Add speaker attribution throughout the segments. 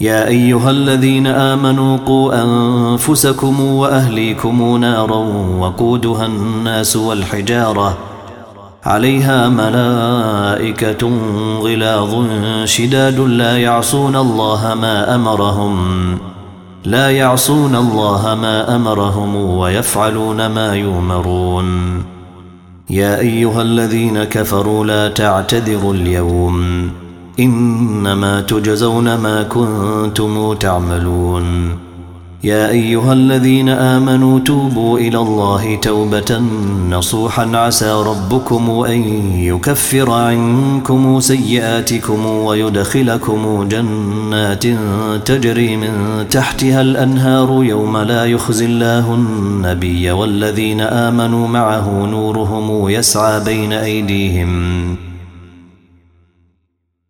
Speaker 1: يا أيها الذين آمنوا قوا أنفسكم وأهليكم نارا وقودها الناس والحجارة عليها ملائكة غلاظ شداد لا يعصون الله ما أمرهم لا يعصون الله ما أمرهم ويفعلون ما يؤمرون يا أيها الذين كفروا لا تعتذروا اليوم إنما تجزون ما كنتم تعملون يا أيها الذين آمنوا توبوا إلى الله توبة نصوحا عسى ربكم أن يكفر عنكم سيئاتكم ويدخلكم جنات تجري من تحتها الأنهار يوم لا يخزي الله النبي والذين آمنوا معه نورهم يسعى بين أيديهم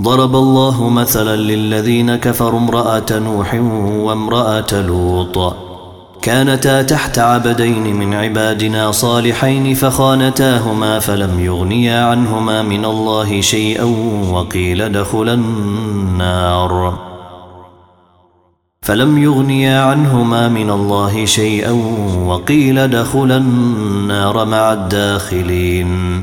Speaker 1: ضرب الله مثلا للذين كفروا امرأة نوح وامرأة لوط كانتا تحت عبدين من عبادنا صالحين فخانتاهما فلم يغنيا عنهما من الله شيئا وقيل ادخلا النار فلم يغنيا عنهما من الله شيئا وقيل دخلا النار مع الداخلين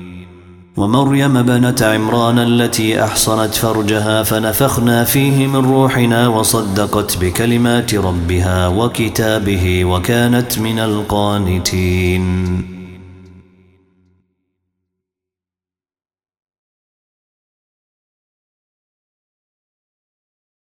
Speaker 1: ومريم بنت عمران التي أحصنت فرجها فنفخنا فيه من روحنا وصدقت بكلمات ربها وكتابه وكانت من القانتين